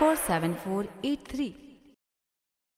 Four seven four eight three.